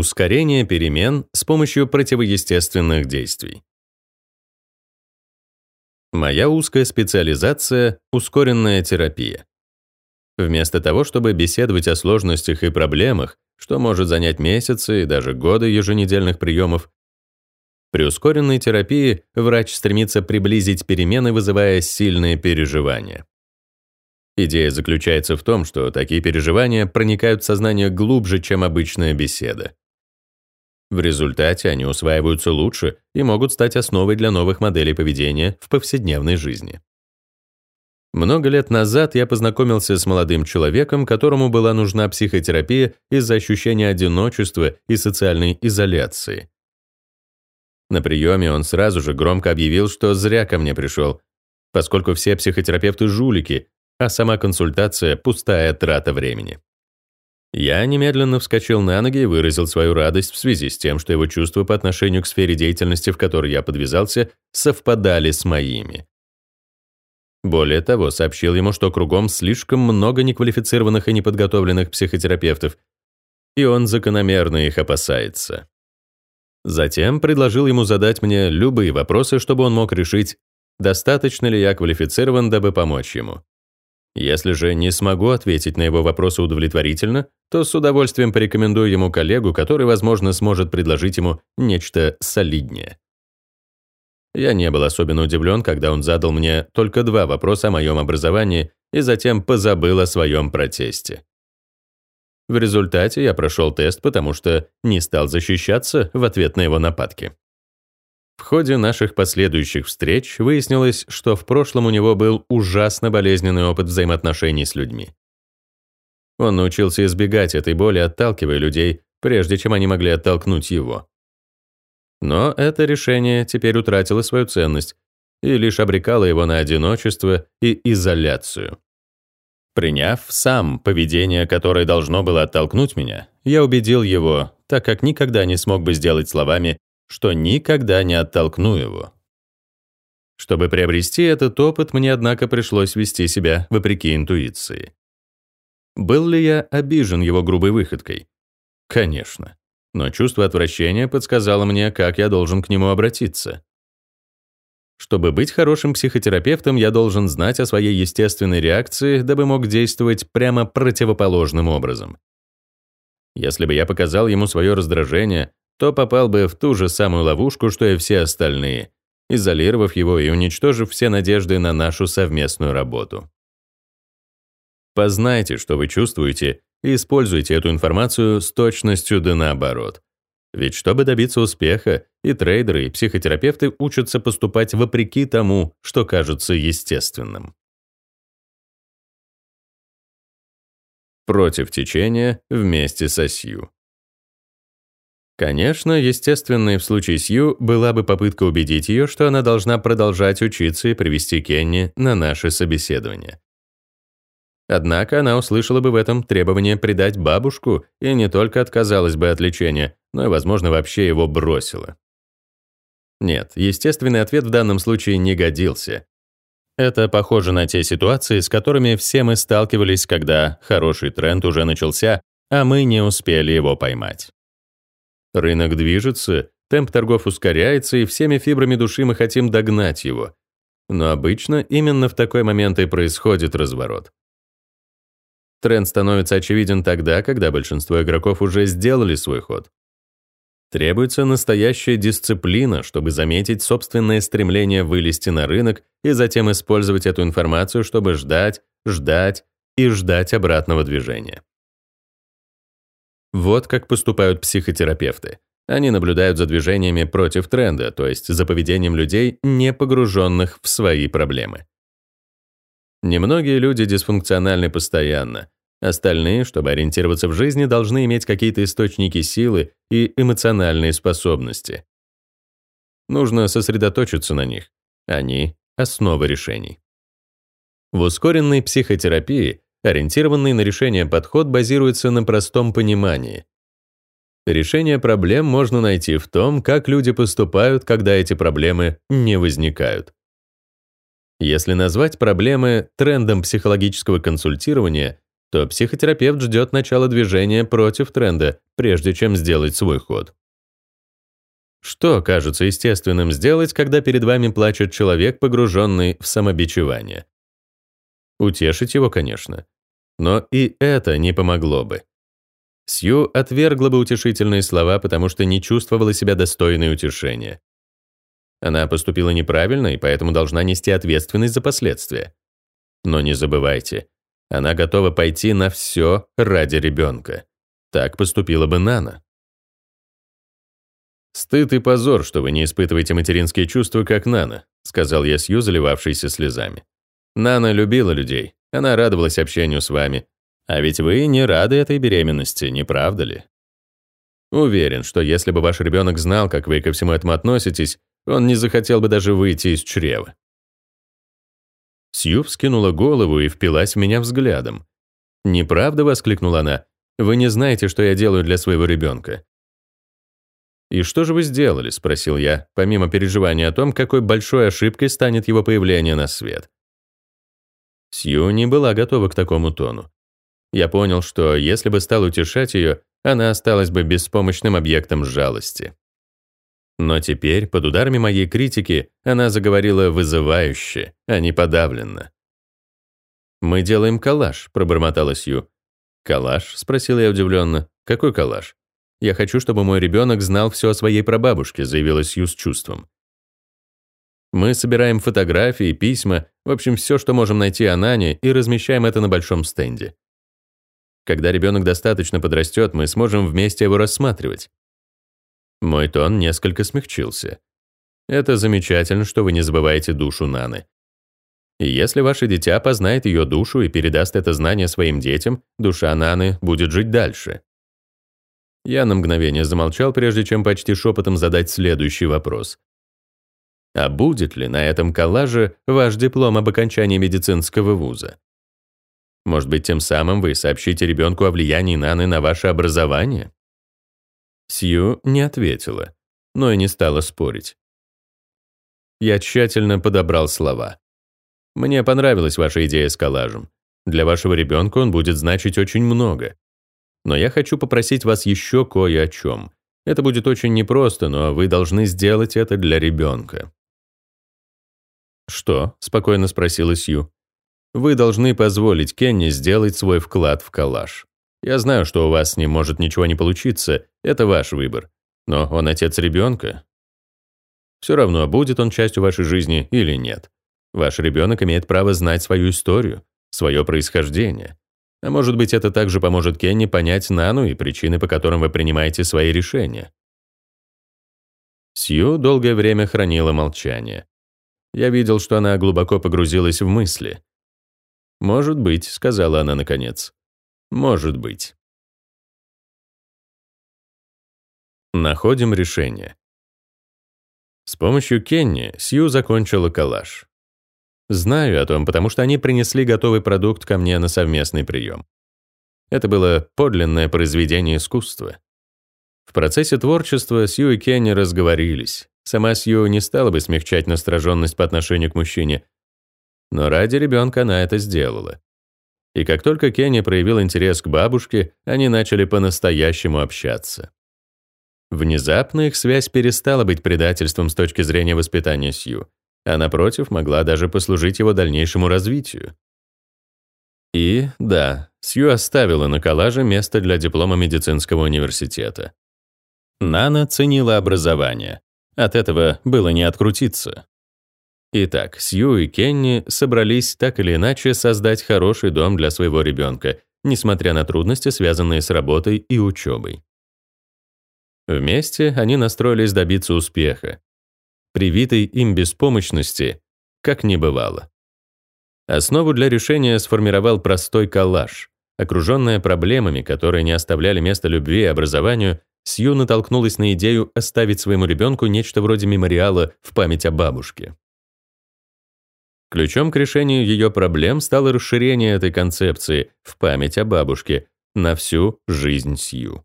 Ускорение перемен с помощью противоестественных действий. Моя узкая специализация — ускоренная терапия. Вместо того, чтобы беседовать о сложностях и проблемах, что может занять месяцы и даже годы еженедельных приемов, при ускоренной терапии врач стремится приблизить перемены, вызывая сильные переживания. Идея заключается в том, что такие переживания проникают в сознание глубже, чем обычная беседа. В результате они усваиваются лучше и могут стать основой для новых моделей поведения в повседневной жизни. Много лет назад я познакомился с молодым человеком, которому была нужна психотерапия из-за ощущения одиночества и социальной изоляции. На приеме он сразу же громко объявил, что зря ко мне пришел, поскольку все психотерапевты жулики, а сама консультация – пустая трата времени. Я немедленно вскочил на ноги и выразил свою радость в связи с тем, что его чувства по отношению к сфере деятельности, в которой я подвязался, совпадали с моими. Более того, сообщил ему, что кругом слишком много неквалифицированных и неподготовленных психотерапевтов, и он закономерно их опасается. Затем предложил ему задать мне любые вопросы, чтобы он мог решить, достаточно ли я квалифицирован, дабы помочь ему. Если же не смогу ответить на его вопросы удовлетворительно, то с удовольствием порекомендую ему коллегу, который, возможно, сможет предложить ему нечто солиднее. Я не был особенно удивлен, когда он задал мне только два вопроса о моем образовании и затем позабыл о своем протесте. В результате я прошел тест, потому что не стал защищаться в ответ на его нападки. В ходе наших последующих встреч выяснилось, что в прошлом у него был ужасно болезненный опыт взаимоотношений с людьми. Он научился избегать этой боли, отталкивая людей, прежде чем они могли оттолкнуть его. Но это решение теперь утратило свою ценность и лишь обрекало его на одиночество и изоляцию. Приняв сам поведение, которое должно было оттолкнуть меня, я убедил его, так как никогда не смог бы сделать словами, что никогда не оттолкну его. Чтобы приобрести этот опыт, мне, однако, пришлось вести себя вопреки интуиции. Был ли я обижен его грубой выходкой? Конечно. Но чувство отвращения подсказало мне, как я должен к нему обратиться. Чтобы быть хорошим психотерапевтом, я должен знать о своей естественной реакции, дабы мог действовать прямо противоположным образом. Если бы я показал ему свое раздражение, то попал бы в ту же самую ловушку, что и все остальные, изолировав его и уничтожив все надежды на нашу совместную работу. Познайте, что вы чувствуете, и используйте эту информацию с точностью да наоборот. Ведь чтобы добиться успеха, и трейдеры, и психотерапевты учатся поступать вопреки тому, что кажется естественным. Против течения вместе со Сью. Конечно, естественной в случае Сью была бы попытка убедить ее, что она должна продолжать учиться и привести Кенни на наше собеседование. Однако она услышала бы в этом требование предать бабушку и не только отказалась бы от лечения, но и, возможно, вообще его бросила. Нет, естественный ответ в данном случае не годился. Это похоже на те ситуации, с которыми все мы сталкивались, когда хороший тренд уже начался, а мы не успели его поймать. Рынок движется, темп торгов ускоряется, и всеми фибрами души мы хотим догнать его. Но обычно именно в такой момент и происходит разворот. Тренд становится очевиден тогда, когда большинство игроков уже сделали свой ход. Требуется настоящая дисциплина, чтобы заметить собственное стремление вылезти на рынок и затем использовать эту информацию, чтобы ждать, ждать и ждать обратного движения. Вот как поступают психотерапевты. Они наблюдают за движениями против тренда, то есть за поведением людей, не погруженных в свои проблемы. Немногие люди дисфункциональны постоянно. Остальные, чтобы ориентироваться в жизни, должны иметь какие-то источники силы и эмоциональные способности. Нужно сосредоточиться на них. Они — основа решений. В ускоренной психотерапии ориентированный на решение подход базируется на простом понимании. Решение проблем можно найти в том, как люди поступают, когда эти проблемы не возникают. Если назвать проблемы трендом психологического консультирования, то психотерапевт ждет начала движения против тренда, прежде чем сделать свой ход. Что кажется естественным сделать, когда перед вами плачет человек, погруженный в самобичевание? Утешить его, конечно. Но и это не помогло бы. Сью отвергла бы утешительные слова, потому что не чувствовала себя достойной утешения. Она поступила неправильно и поэтому должна нести ответственность за последствия. Но не забывайте, она готова пойти на все ради ребенка. Так поступила бы Нана. «Стыд и позор, что вы не испытываете материнские чувства, как Нана», сказал я Сью, заливавшийся слезами. «Нана любила людей, она радовалась общению с вами. А ведь вы не рады этой беременности, не правда ли? Уверен, что если бы ваш ребенок знал, как вы ко всему этому относитесь, он не захотел бы даже выйти из чрева». Сью вскинула голову и впилась в меня взглядом. «Неправда?» — воскликнула она. «Вы не знаете, что я делаю для своего ребенка. «И что же вы сделали?» — спросил я, помимо переживания о том, какой большой ошибкой станет его появление на свет. Сью не была готова к такому тону. Я понял, что если бы стал утешать ее, она осталась бы беспомощным объектом жалости. Но теперь, под ударами моей критики, она заговорила вызывающе, а не подавленно. «Мы делаем коллаж», — пробормотала Сью. «Коллаж?» — спросил я удивленно. «Какой коллаж?» «Я хочу, чтобы мой ребенок знал все о своей прабабушке», заявила Сью с чувством. Мы собираем фотографии, письма, в общем, все, что можем найти о Нане, и размещаем это на большом стенде. Когда ребенок достаточно подрастет, мы сможем вместе его рассматривать. Мой тон несколько смягчился. Это замечательно, что вы не забываете душу Наны. И если ваше дитя познает ее душу и передаст это знание своим детям, душа Наны будет жить дальше. Я на мгновение замолчал, прежде чем почти шепотом задать следующий вопрос. А будет ли на этом коллаже ваш диплом об окончании медицинского вуза? Может быть, тем самым вы сообщите ребенку о влиянии Наны на ваше образование? Сью не ответила, но и не стала спорить. Я тщательно подобрал слова. Мне понравилась ваша идея с коллажем. Для вашего ребенка он будет значить очень много. Но я хочу попросить вас еще кое о чем. Это будет очень непросто, но вы должны сделать это для ребенка. «Что?» — спокойно спросила Сью. «Вы должны позволить Кенни сделать свой вклад в коллаж. Я знаю, что у вас с ним может ничего не получиться, это ваш выбор. Но он отец ребенка. Все равно, будет он частью вашей жизни или нет. Ваш ребенок имеет право знать свою историю, свое происхождение. А может быть, это также поможет Кенни понять Нану и причины, по которым вы принимаете свои решения. Сью долгое время хранила молчание. Я видел, что она глубоко погрузилась в мысли. «Может быть», — сказала она наконец. «Может быть». Находим решение. С помощью Кенни Сью закончила коллаж. Знаю о том, потому что они принесли готовый продукт ко мне на совместный прием. Это было подлинное произведение искусства. В процессе творчества Сью и Кенни разговорились. Сама Сью не стала бы смягчать настороженность по отношению к мужчине, но ради ребенка она это сделала. И как только Кенни проявил интерес к бабушке, они начали по-настоящему общаться. Внезапно их связь перестала быть предательством с точки зрения воспитания Сью а напротив, могла даже послужить его дальнейшему развитию. И, да, Сью оставила на коллаже место для диплома медицинского университета. Нана ценила образование. От этого было не открутиться. Итак, Сью и Кенни собрались так или иначе создать хороший дом для своего ребенка, несмотря на трудности, связанные с работой и учебой. Вместе они настроились добиться успеха, привитой им беспомощности, как не бывало. Основу для решения сформировал простой коллаж. Окруженная проблемами, которые не оставляли места любви и образованию, Сью натолкнулась на идею оставить своему ребенку нечто вроде мемориала в память о бабушке. Ключом к решению ее проблем стало расширение этой концепции в память о бабушке на всю жизнь Сью.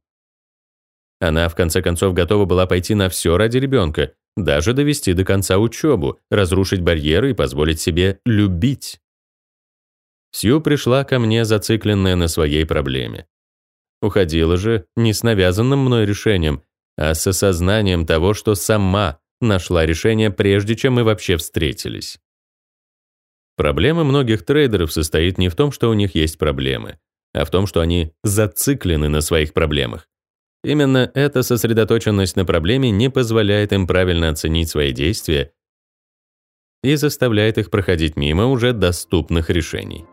Она, в конце концов, готова была пойти на все ради ребенка, даже довести до конца учебу, разрушить барьеры и позволить себе любить. Сью пришла ко мне зацикленная на своей проблеме. Уходила же не с навязанным мной решением, а с осознанием того, что сама нашла решение, прежде чем мы вообще встретились. Проблема многих трейдеров состоит не в том, что у них есть проблемы, а в том, что они зациклены на своих проблемах. Именно эта сосредоточенность на проблеме не позволяет им правильно оценить свои действия и заставляет их проходить мимо уже доступных решений.